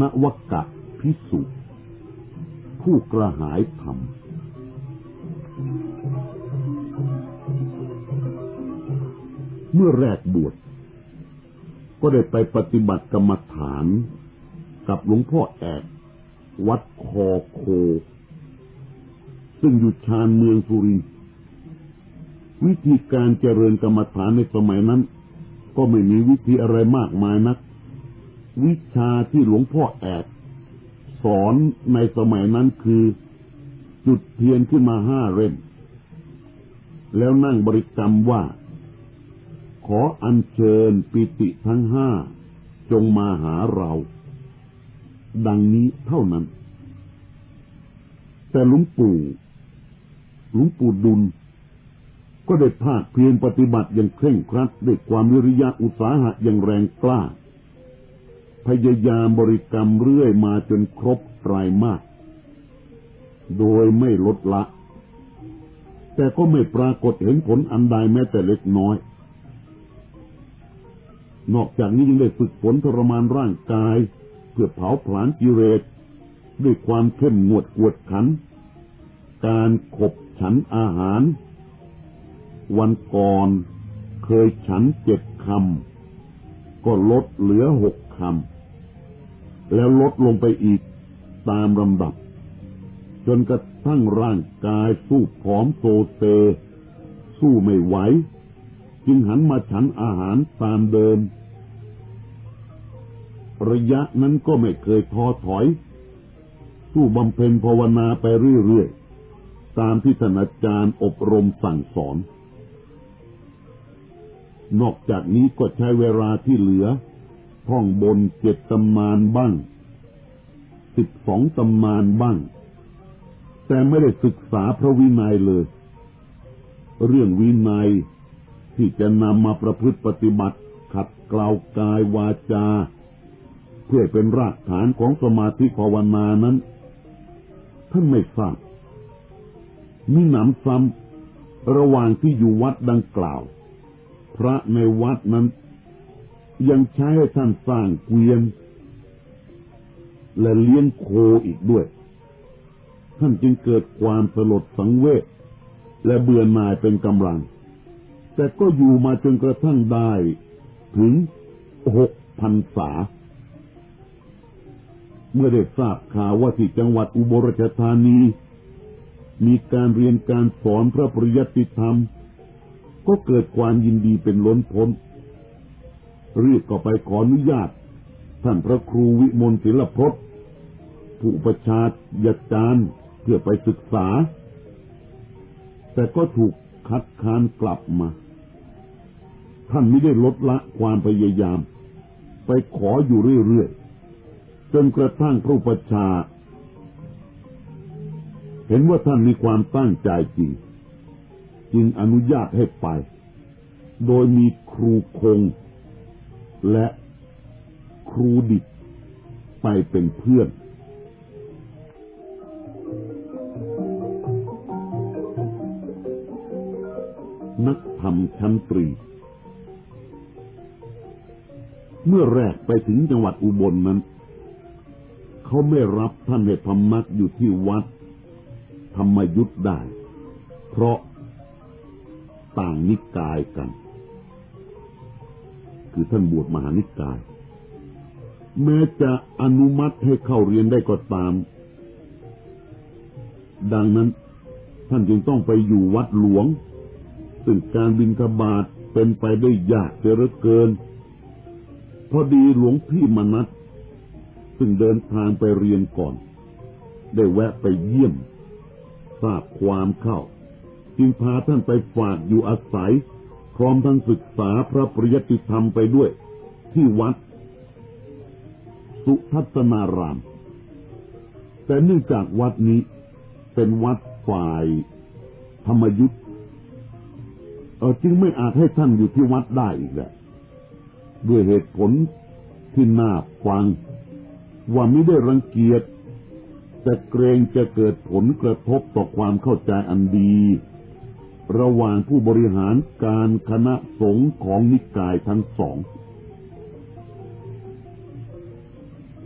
นวกะพิสุผู้กระหายธรรมเมื่อแรกบวชก็ได้ไปปฏิบัติกรรมฐานกับหลวงพ่อแอกวัดคอโค ซึ่งอยู่ชานเมืองสุรินวิธีการเจริญกรรมฐานในสมัยนั้น ก็ไม่มีวิธีอะไรมากมายนัก วิชาที่หลวงพ่อแอกสอนในสมัยนั้นคือจุดเทียนขึ้นมาห้าเร่มแล้วนั่งบริกรรมว่า ขออัญเชิญปิติทั้งห้าจงมาหาเรา ดังนี้เท่านั้น แต่หลวงปู่หลวงปู่ดุล ก็ได้ภาคเพียรปฏิบัติอย่างเคร่งครัดด้วยความวิริยะอุตสาหะอย่างแรงกล้า พยายามบริกรรมเรื่อยมาจนครบไตรมาสโดยไม่ลดละ แต่ก็ไม่ปรากฏเห็นผลอันใดแม้แต่เล็กน้อย นอกจากนี้ยังได้ฝึกฝนทรมานร่างกาย เพื่อเผาผลาญกิเลสด้วยความเข้มงวดกวดขัน การขบฉันอาหาร วันก่อนเคยฉันเจ็ดคำก็ลดเหลือหก คำแล้วลดลงไปอีกตามลำดับ จนกระทั่งร่างกายสู้ผอมโซเซ สู้ไม่ไหว จึงหันมาฉันอาหารตามเดิม ระยะนั้นก็ไม่เคยท้อถอย สู้บำเพ็ญภาวนาไปเรื่อยๆ ตามที่ท่านอาจารย์อบรมสั่งสอนนอกจากนี้ก็ใช้เวลาที่เหลือ ท่องบนเจ็ดตำนานบ้างสิบสองตำนานบ้าง แต่ไม่ได้ศึกษาพระวินัยเลย เรื่องวินัยที่จะนำมาประพฤติปฏิบัติ ขัดเกลากายวาจา เพื่อเป็นรากฐานของสมาธิภาวนานั้น ท่านไม่ทราบมีหนำซ้ำระหว่างที่อยู่วัดดังกล่าว พระในวัดนั้น ยังใช้ให้ท่านสร้างเกวียน และเลี้ยงโคอีกด้วย ท่านจึงเกิดความสลดสังเวชและเบื่อหน่ายเป็นกำลัง แต่ก็อยู่มาจนกระทั่งได้ถึงหกพันษา เมื่อได้ทราบข่าวว่าที่จังหวัดอุบลราชธานี มีการเรียนการสอนพระปริยัติธรรม ก็เกิดความยินดีเป็นล้นพ้น รีบก็ไปขออนุญาต ท่านพระครูวิมลศิลพจน์ผู้ประชาญาจารย์เพื่อไปศึกษา แต่ก็ถูกคัดค้านกลับมา ท่านไม่ได้ลดละความพยายาม ไปขออยู่เรื่อยๆจนกระทั่งพระประชา เห็นว่าท่านมีความตั้งใจจริง จึงอนุญาตให้ไป โดยมีครูคง และครูดิบไปเป็นเพื่อน นักธรรมชั้นตรี เมื่อแรกไปถึงจังหวัดอุบลนนั้น เขาไม่รับท่านให้พำนักอยู่ที่วัด ธรรมยุทธ์ได้ เพราะต่างนิกายกัน คือท่านบวชมหานิกาย แม้จะอนุมัติให้เข้าเรียนได้ก็ตาม ดังนั้นท่านจึงต้องไปอยู่วัดหลวง ซึ่งการบินทบาทเป็นไปได้ยากเสียเหลือเกิน พอดีหลวงพี่มนัสซึ่งเดินทางไปเรียนก่อน ได้แวะไปเยี่ยม ทราบความเข้า จึงพาท่านไปฝากอยู่อาศัย พร้อมทั้งศึกษาพระปริยติธรรมไปด้วย ที่วัด สุทัศนาราม แต่เนื่องจากวัดนี้เป็นวัดฝ่ายธรรมยุทธเออจึงไม่อาจให้ท่านอยู่ที่วัดได้อีกแหละด้วยเหตุผลที่น่าฟัง ว่าไม่ได้รังเกียจแต่เกรงจะเกิดผลกระทบต่อความเข้าใจอันดี ระหว่างผู้บริหารการคณะสงฆ์ของนิกายทั้งสอง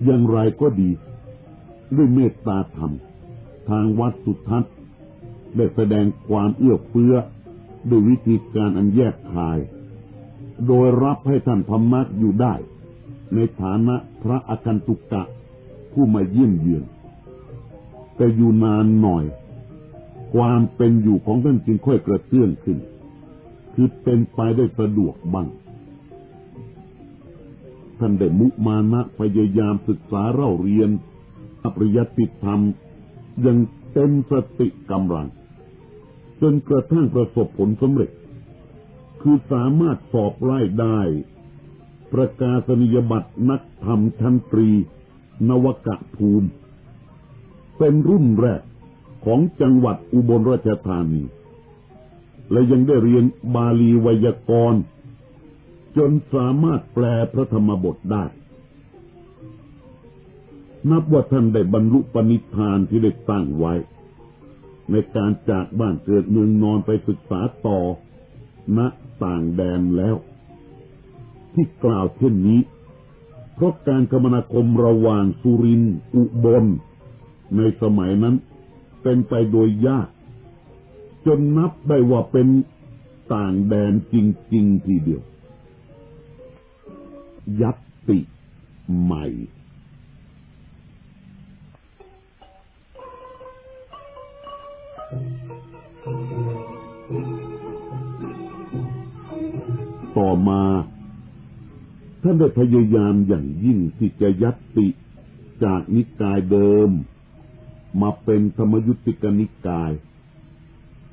อย่างไรก็ดี ด้วยเมตตาธรรม ทางวัดสุทัศน์ได้แสดงความเอื้อเฟื้อด้วยวิธีการอันแยกคาย โดยรับให้ท่านพมักอยู่ได้ ในฐานะพระอาคันตุกะ ผู้มาเยี่ยมเยือน แต่อยู่นานหน่อย ความเป็นอยู่ของท่านจึงค่อยกระเตื้องขึ้น คือเป็นไปได้สะดวกบ้างท่านได้มุมานะพยายามศึกษาเล่าเรียนปริยติธรรมยังเต็มสติกำลัง จนกระทั่งประสบผลสำเร็จ คือสามารถสอบไล่ได้ ประกาศนียบัตรนักธรรมชั้นตรี นวกะภูมิ เป็นรุ่นแรก ของจังหวัดอุบลราชธานี และยังได้เรียนบาลีไวยากรณ์ จนสามารถแปลพระธรรมบทได้ นับว่าท่านได้บรรลุปณิธานที่ได้ตั้งไว้ ในการจากบ้านเกิดเมืองนอนไปศึกษาต่อณต่างแดนแล้ว ที่กล่าวเช่นนี้ เพราะการคมนาคมระหว่างสุรินทร์อุบลในสมัยนั้น เป็นไปโดยยาก จนนับได้ว่าเป็นต่างแดนจริง ๆ ทีเดียว ยัตติใหม่ต่อมาท่านได้พยายามอย่างยิ่งที่จะยัตติจากนิกายเดิม มาเป็นธรรมยุติกนิกาย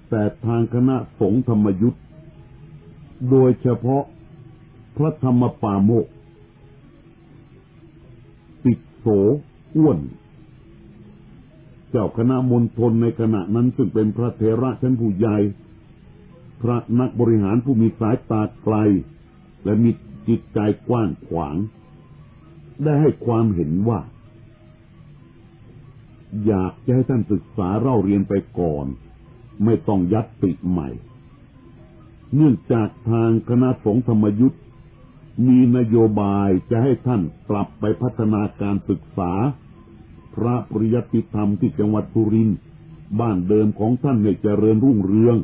แต่ทางคณะสงฆ์ธรรมยุตโดยเฉพาะพระธรรมปาโมกติดโสอ้วน เจ้าคณะมณฑลในขณะนั้นซึ่งเป็นพระเทระชั้นผู้ใหญ่ พระนักบริหารผู้มีสายตาไกล และมีจิตใจกว้างขวาง ได้ให้ความเห็นว่า อยากจะให้ท่านศึกษาเล่าเรียนไปก่อน ไม่ต้องยัดติใหม่ เนื่องจากทางคณะสงฆ์ธรรมยุทธ์มีนโยบายจะให้ท่านกลับไปพัฒนาการศึกษา พระปริยติธรรมที่จังหวัดสุรินทร์บ้านเดิมของท่านในเจริญรุ่งเรือง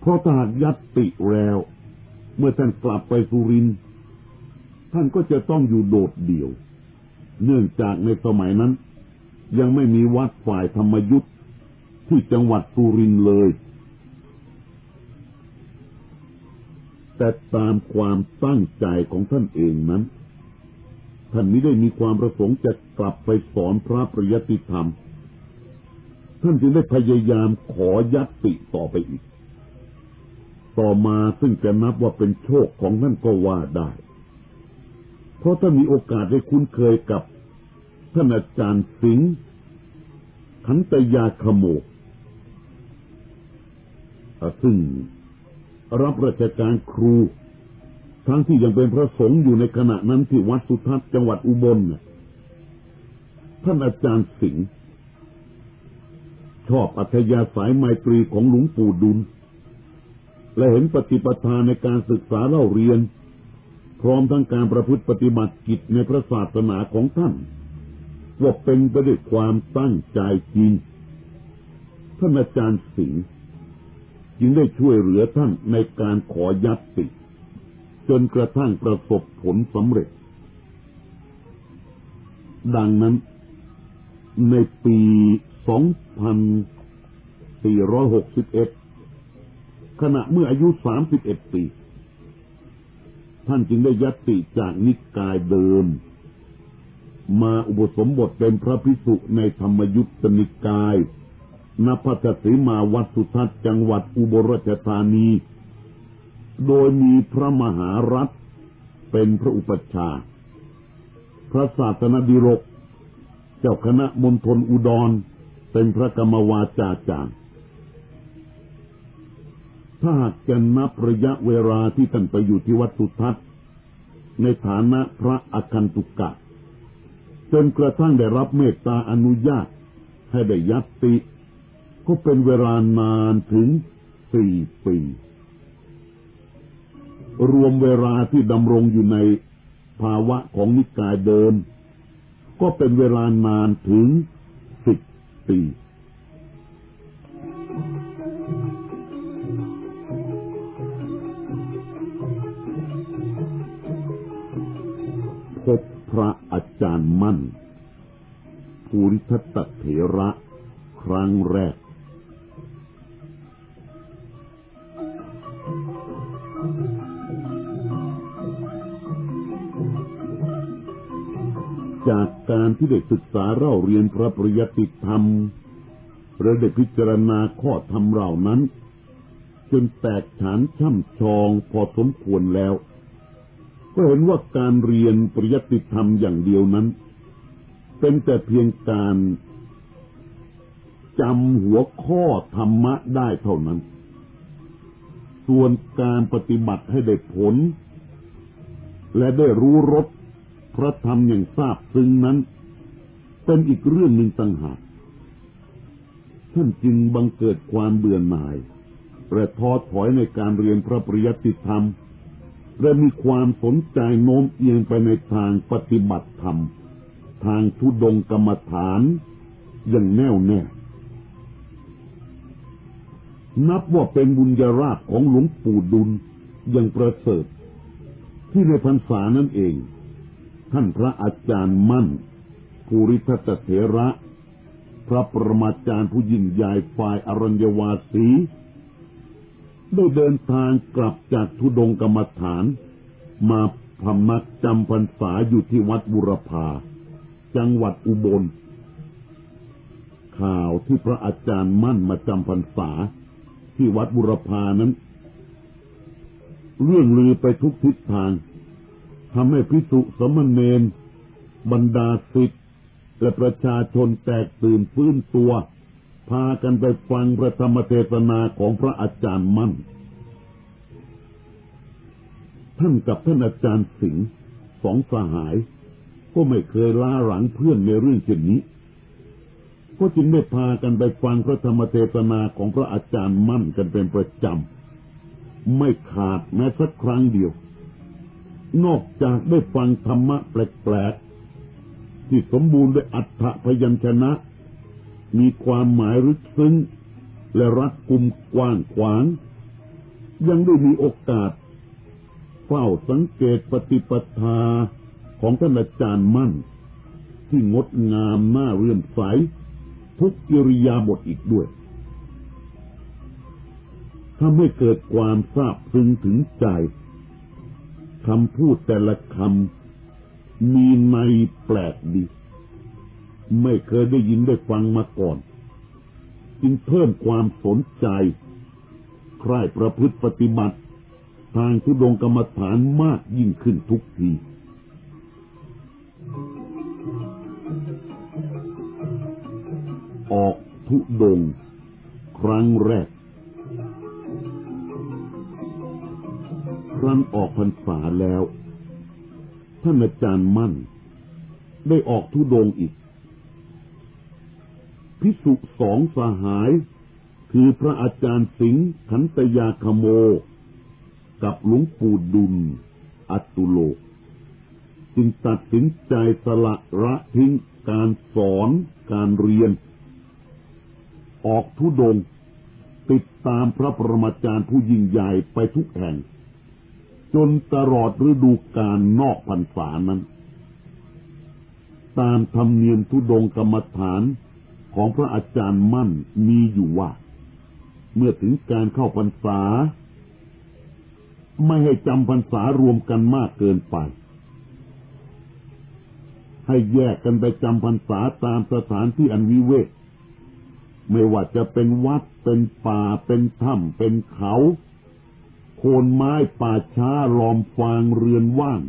เพราะถ้าหากยัตติแล้ว เมื่อท่านกลับไปสุรินทร์ท่านก็จะต้องอยู่โดดเดี่ยว เนื่องจากในสมัยนั้น ยังไม่มีวัดฝ่ายธรรมยุทธ์ที่จังหวัดสุรินเลย แต่ตามความตั้งใจของท่านเองนั้น ท่านไม่ได้มีความประสงค์จะกลับไปสอนพระปริยติธรรม ท่านจึงได้พยายามขอยัตติต่อไปอีก ต่อมาซึ่งจะนับว่าเป็นโชคของท่านก็ว่าได้ เพราะท่านมีโอกาสได้คุ้นเคยกับ ท่านอาจารย์สิงห์ขันตยาขโมกซึ่งรับราชการครู ทั้งที่ยังเป็นพระสงฆ์อยู่ในขณะนั้นที่วัดสุทัศน์จังหวัดอุบลท่านอาจารย์สิงห์ชอบอัธยาศัยไมตรีของหลวงปู่ดุล และเห็นปฏิปทาในการศึกษาเล่าเรียน พร้อมทั้งการประพฤติปฏิบัติกิจในพระศาสนาของท่าน ว่าเป็นไปด้วยความตั้งใจจริงท่านอาจารย์สิงห์จึงได้ช่วยเหลือท่านในการขอยัตติ จนกระทั่งประสบผลสำเร็จ ดังนั้น ในปี 2461 ขณะเมื่ออายุ 31 ปี ท่านจึงได้ยัตติจากนิกายเดิม มาอุปสมบทเป็นพระภิกษุในธรรมยุทธนิกายณพัทสีมาวัดสุทัศน์จังหวัดอุบลราชธานี โดยมีพระมหารัฐเป็นพระอุปัชฌาย์พระศาสนดิรก เจ้าคณะมณฑลอุดร เป็นพระกรรมวาจาจารย์ถ้าหากจะนับระยะเวลาที่ท่านไปอยู่ที่วัดสุทัศน์ในฐานะพระอคันตุกะ จนกระทั่งได้รับเมตตาอนุญาต ให้ได้ยัตติ ก็เป็นเวลานานถึงสี่ปี รวมเวลาที่ดำรงอยู่ในภาวะของนิกายเดิม ก็เป็นเวลานานถึงสิบปี ระอาจารย์มั่น ภูริทัตเถระครั้งแรกจากการที่ได้ศึกษาเล่าเรียนพระปริยติธรรมและได้พิจารณาข้อธรรมเหล่านั้น จนแตกฉานช่ำชองพอสมควรแล้ว ก็เห็นว่าการเรียนปริยติธรรมอย่างเดียวนั้น เป็นแต่เพียงการจำหัวข้อธรรมะได้เท่านั้น ส่วนการปฏิบัติให้ได้ผล และได้รู้รสพระธรรมอย่างทราบซึ้งนั้น เป็นอีกเรื่องหนึ่งต่างหากท่านจึงบังเกิดความเบื่อหน่ายและท้อถอยในการเรียนพระปริยัติธรรม และมีความสนใจโน้มเอียงไปในทางปฏิบัติธรรม ทางทุดงกรรมฐานอย่างแน่วแน่ นับว่าเป็นบุญญาราภของหลวงปู่ดุลอย่างประเสริฐ ที่ในพรรษานั่นเอง ท่านพระอาจารย์มั่นภูริทัตเถระ พระประมาจารย์ผู้ยิ่งใหญ่ฝ่ายอรัญญวาสี ได้เดินทางกลับจากทุดงกรรมฐาน มาพำนักจำพรรษาอยู่ที่วัดบุรพา จังหวัดอุบล ข่าวที่พระอาจารย์มั่นมาจำพรรษา ที่วัดบุรพานั้น เรื่องลือไปทุกทิศทางทำให้พิสุสมณเณรบรรดาศิษย์และประชาชนแตกตื่นฟื้นตัว พากันไปฟังพระธรรมเทศนาของพระอาจารย์มั่น ท่านกับท่านอาจารย์สิงห์สองสหาย ก็ไม่เคยล้าหลังเพื่อนในเรื่องเช่นนี้ ก็จึงได้พากันไปฟังพระธรรมเทศนาของพระอาจารย์มั่นกันเป็นประจำ ไม่ขาดแม้สักครั้งเดียว นอกจากได้ฟังธรรมะแปลกๆที่สมบูรณ์ด้วยอัฏฐพยัญชนะ มีความหมายลึกซึ้งและรัดกุมกว้างขวาง ยังได้มีโอกาส เฝ้าสังเกตปฏิปทาของท่านอาจารย์มั่น ที่งดงามน่าเรื่อมใส ทุกกิริยาบทอีกด้วยทำให้เกิดความซาบซึ้งถึงใจคำพูดแต่ละคำมีในแปลกดี ไม่เคยได้ยินได้ฟังมาก่อน จึงเพิ่มความสนใจ ใคร่ประพฤติปฏิบัติ ทางทุดงกรรมฐานมากยิ่งขึ้นทุกทีออกทุดง ครั้งแรก ครั้นออกพรรษาแล้ว ท่านอาจารย์มั่น ได้ออกทุดงอีก พิสุสองสหาย คือพระอาจารย์สิงห์ขันตยาคโม กับหลวงปู่ดุล อัตุโลจึงตัดสินใจสละระทิ้งการสอนการเรียน ออกทุดง ติดตามพระปรมาจารย์ผู้ยิ่งใหญ่ไปทุกแห่ง จนตลอดฤดูกาลนอกพรรษานั้น ตามธรรมเนียมทุดงกรรมฐาน ของพระอาจารย์มั่นมีอยู่ว่า เมื่อถึงการเข้าพรรษา ไม่ให้จำพรรษารวมกันมากเกินไป ให้แยกกันไปจำพรรษาตามสถานที่อันวิเวกไม่ว่าจะเป็นวัดเป็นป่าเป็นถ้ำเป็นเขา โคนไม้ป่าช้าลอมฟางเรือนว่าง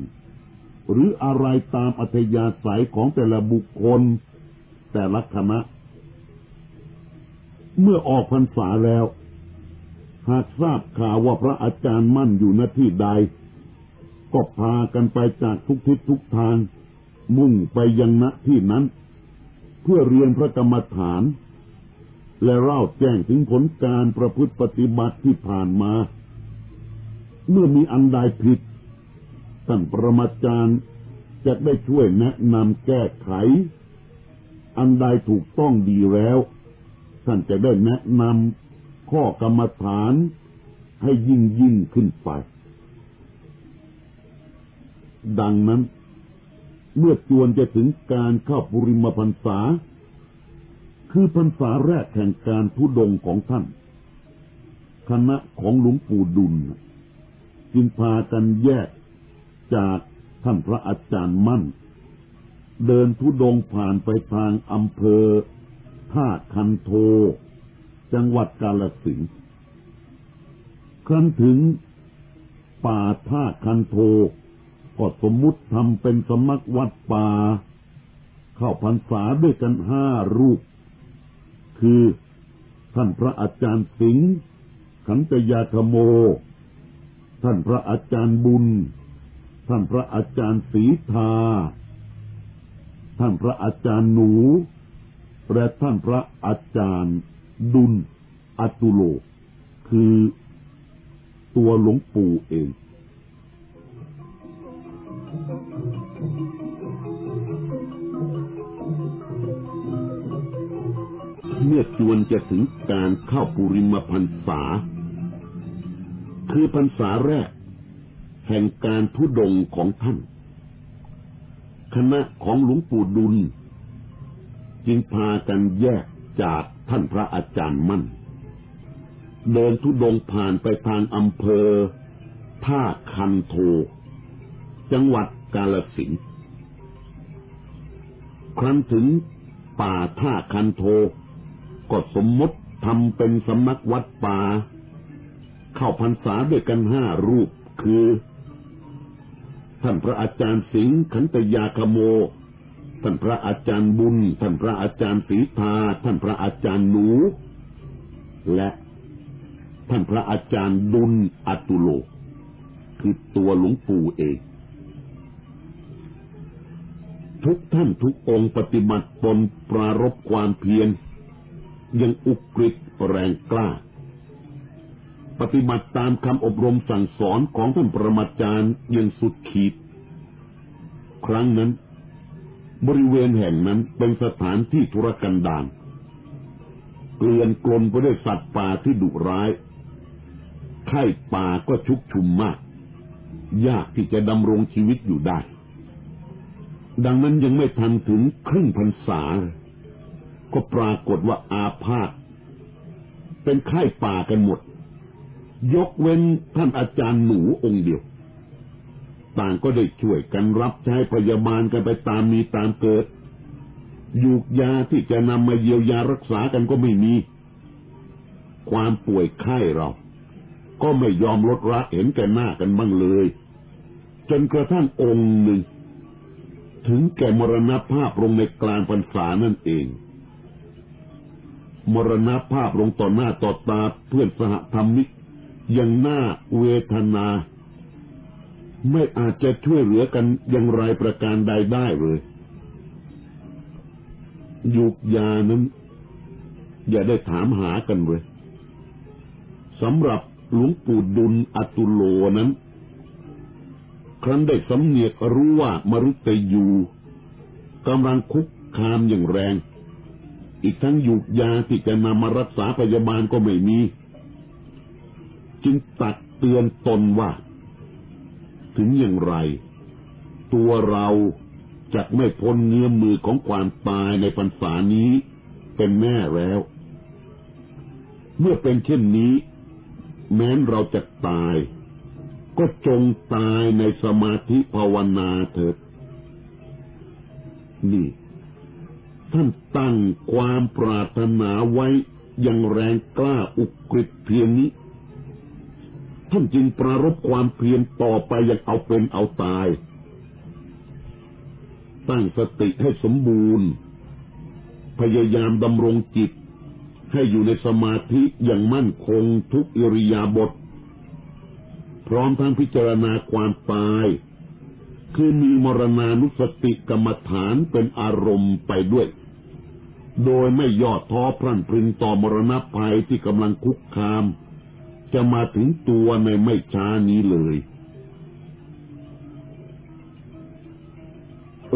หรืออะไรตามอัธยาศัยของแต่ละบุคคล แต่ละคณะ เมื่อออกพรรษาแล้ว หากทราบข่าวว่าพระอาจารย์มั่นอยู่ณที่ใด ก็พากันไปจากทุกทิศทุกทาง มุ่งไปยังณที่นั้น เพื่อเรียนพระกรรมฐาน และเล่าแจ้งถึงผลการประพฤติปฏิบัติที่ผ่านมา เมื่อมีอันใดผิดท่านประมาจารย์จะได้ช่วยแนะนำแก้ไข อันใดถูกต้องดีแล้ว ท่านจะได้แนะนำข้อกรรมฐานให้ยิ่งยิ่งขึ้นไป ดังนั้น เมื่อจวนจะถึงการเข้าปุริมพรรษา คือพรรษาแรกแห่งการทุดงของท่าน คณะของหลวงปู่ดุล จึงพากันแยกจากท่านพระอาจารย์มั่น เดินทุดงผ่านไปทางอำเภอ ท่าคันโท จังหวัดกาลสินธุ์ครั้นถึงป่าท่าคันโท ก็สมมุติทำเป็นสมักวัดป่า เข้าพรรษาด้วยกันห้ารูป คือท่านพระอาจารย์สิงห์ขันตยาธโม ท่านพระอาจารย์บุญ ท่านพระอาจารย์ศรีทา ท่านพระอาจารย์หนู และท่านพระอาจารย์ ดุลอตุโล คือตัวหลวงปู่เองเมื่อจวนจะถึงการเข้าปุริมพรรษา คือพรรษาแรก แห่งการทุดงของท่าน คณะของหลวงปู่ดุล จึงพากันแยกจากท่านพระอาจารย์มั่น เดินทุดงผ่านไปทางอำเภอ ท่าคันโท จังหวัดกาลสินธุ์ครั้นถึงป่าท่าคันโทก็สมมติทำเป็นสำนักวัดป่า เข้าพรรษาด้วยกันห้ารูปคือ ท่านพระอาจารย์สิงห์ขันตยาคโม ท่านพระอาจารย์บุญ ท่านพระอาจารย์ศรีทาท่านพระอาจารย์หนู และท่านพระอาจารย์ดุลอตุโล คือตัวหลวงปู่เอง ทุกท่านทุกองค์ปฏิบัติตนปรารบความเพียร ยังอุกฤษแรงกล้า ปฏิบัติตามคำอบรมสั่งสอนของท่านประมาจารย์ยังสุดขีด ครั้งนั้น บริเวณแห่งนั้นเป็นสถานที่ธุรกันดารเกลื่อนกลนไปด้วยสัตว์ป่าที่ดุร้าย ไข้ป่าก็ชุกชุมมาก ยากที่จะดำรงชีวิตอยู่ได้ ดังนั้นยังไม่ทันถึงครึ่งพรรษา ก็ปรากฏว่าอาพาธเป็นไข้ป่ากันหมด ยกเว้นท่านอาจารย์หนูองค์เดียว ต่างก็ได้ช่วยกันรับใช้พยาบาลกันไปตามมีตามเกิดยูกยาที่จะนำมาเยียวยารักษากันก็ไม่มี ความป่วยไข้เรา ก็ไม่ยอมลดละเห็นแก่หน้ากันบ้างเลย จนกระทั่งองค์หนึ่ง ถึงแก่มรณภาพลงในกลางพรรษานั่นเอง มรณภาพลงต่อหน้าต่อตาเพื่อนสหธรรมิกยังน่าเวทนา ไม่อาจจะช่วยเหลือกันอย่างไรประการใดได้เลยยุกยานั้น อย่าได้ถามหากันเลยสำหรับหลวงปู่ดุลอตุโลนั้น ครั้นได้สำเนียกรู้ว่ามรุตยูกำลังคุกคามอย่างแรง อีกทั้งหยุกยาที่จะนำมารักษาพยาบาลก็ไม่มี จึงตักเตือนตนว่า ถึงอย่างไร ตัวเราจะไม่พ้นเงื้อมมือของความตายในพรรษานี้เป็นแน่แล้ว เมื่อเป็นเช่นนี้ แม้นเราจะตาย ก็จงตายในสมาธิภาวนาเถิด นี่ ท่านตั้งความปรารถนาไว้อย่างแรงกล้าอุกฤษเพียงนี้ ท่านจึงปรารบความเพียรต่อไปอย่างเอาเป็นเอาตาย ตั้งสติให้สมบูรณ์ พยายามดำรงจิต ให้อยู่ในสมาธิอย่างมั่นคงทุกอิริยาบถพร้อมทั้งพิจารณาความตาย คือมีมรณานุสติกรรมฐานเป็นอารมณ์ไปด้วย โดยไม่ย่อท้อพรั่นพรึงต่อมรณะภัยที่กำลังคุกคาม จะมาถึงตัวในไม่ช้านี้เลย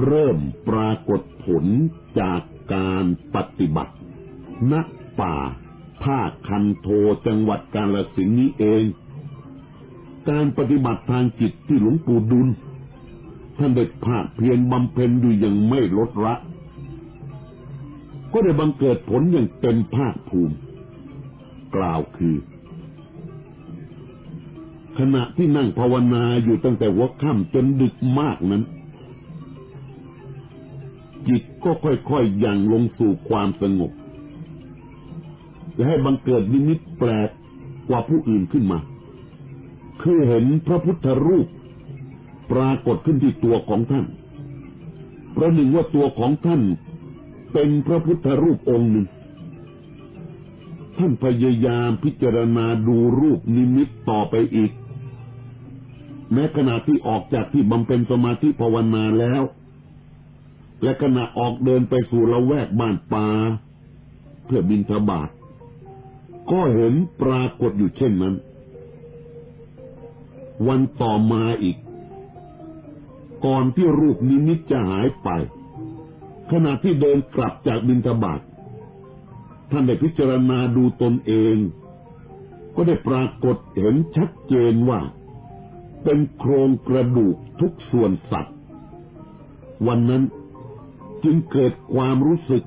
เริ่มปรากฏผลจากการปฏิบัติณป่าท่าคันโทจังหวัดกาลสินนี้เอง การปฏิบัติทางจิตที่หลวงปู่ดุลท่านได้ภาคเพียรบำเพ็ญอยู่อย่างไม่ลดละก็ได้บังเกิดผลอย่างเต็มภาคภูมิ กล่าวคือ ขณะที่นั่งภาวนาอยู่ตั้งแต่หัวค่ำจนดึกมากนั้น จิตก็ค่อยๆย่างลงสู่ความสงบจะให้บังเกิดนิมิตแปลกกว่าผู้อื่นขึ้นมา คือเห็นพระพุทธรูป ปรากฏขึ้นที่ตัวของท่าน ประหนึ่งว่าตัวของท่านเป็นพระพุทธรูปองค์หนึ่ง ท่านพยายามพิจารณาดูรูปนิมิตต่อไปอีก แม้ขณะที่ออกจากที่บำเพ็ญสมาธิภาวนาแล้ว และขณะออกเดินไปสู่ละแวกบ้านป่าเพื่อบินทบาทก็เห็นปรากฏอยู่เช่นนั้น วันต่อมาอีก ก่อนที่รูปนิมิตจะหายไป ขณะที่เดินกลับจากบินทบาทท่านได้พิจารณาดูตนเอง ก็ได้ปรากฏเห็นชัดเจนว่า เป็นโครงกระดูกทุกส่วนสัตว์ วันนั้นจึงเกิดความรู้สึก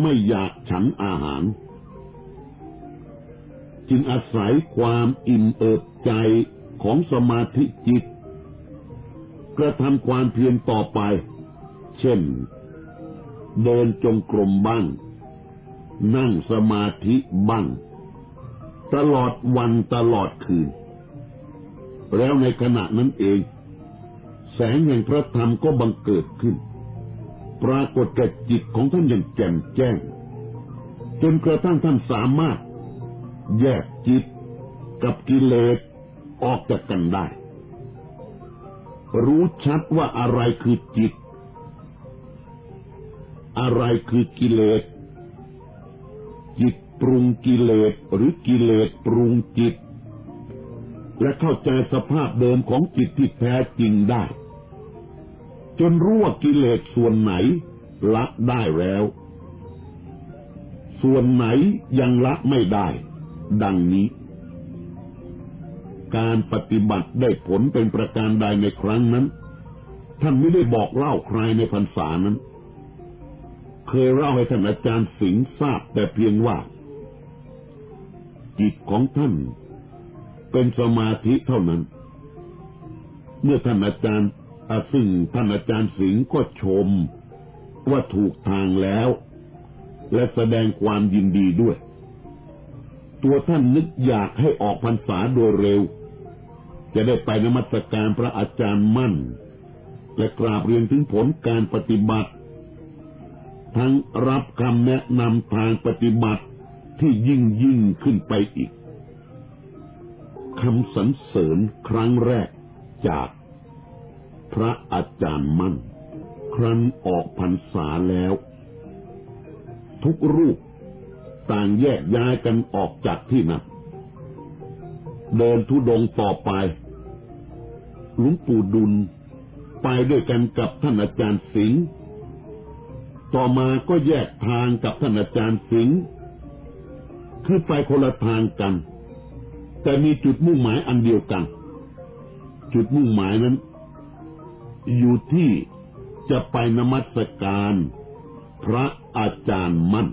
ไม่อยากฉันอาหาร จึงอาศัยความอิ่มเอิบใจของสมาธิจิต กระทำความเพียรต่อไป เช่น เดินจงกรมบ้าง นั่งสมาธิบ้าง ตลอดวันตลอดคืน แล้วในขณะนั้นเอง แสงแห่งพระธรรมก็บังเกิดขึ้น ปรากฏแก่จิตของท่านอย่างแจ่มแจ้ง จนกระทั่งท่านสามารถ แยกจิตกับกิเลสออกจากกันได้ รู้ชัดว่าอะไรคือจิต อะไรคือกิเลส จิตปรุงกิเลสหรือกิเลสปรุงจิต และเข้าใจสภาพเดิมของจิตที่แท้จริงได้ จนรู้ว่ากิเลสส่วนไหนละได้แล้ว ส่วนไหนยังละไม่ได้ ดังนี้ การปฏิบัติได้ผลเป็นประการใดในครั้งนั้น ท่านไม่ได้บอกเล่าใครในพรรษานั้น เคยเล่าให้ท่านอาจารย์สิงห์ทราบแต่เพียงว่า จิตของท่าน เป็นสมาธิเท่านั้น เมื่อท่านอาจารย์ซึ่งท่านอาจารย์สิงห์ก็ชมว่าถูกทางแล้ว และแสดงความยินดีด้วย ตัวท่านนึกอยากให้ออกพรรษาโดยเร็ว จะได้ไปนมัสการพระอาจารย์มั่น และกราบเรียนถึงผลการปฏิบัติ ทั้งรับคำแนะนำทางปฏิบัติที่ยิ่งยิ่งขึ้นไปอีก คำสรรเสริญครั้งแรกจากพระอาจารย์มั่น ครั้นออกพรรษาแล้ว ทุกรูปต่างแยกย้ายกันออกจากที่นั้นเดินทุดงต่อไป หลวงปู่ดุลไปด้วยกันกับท่านอาจารย์สิงห์ต่อมาก็แยกทางกับท่านอาจารย์สิงห์คือไปคนละทางกัน แต่มีจุดมุ่งหมายอันเดียวกัน จุดมุ่งหมายนั้น อยู่ที่จะไปนมัสการ พระอาจารย์มั่น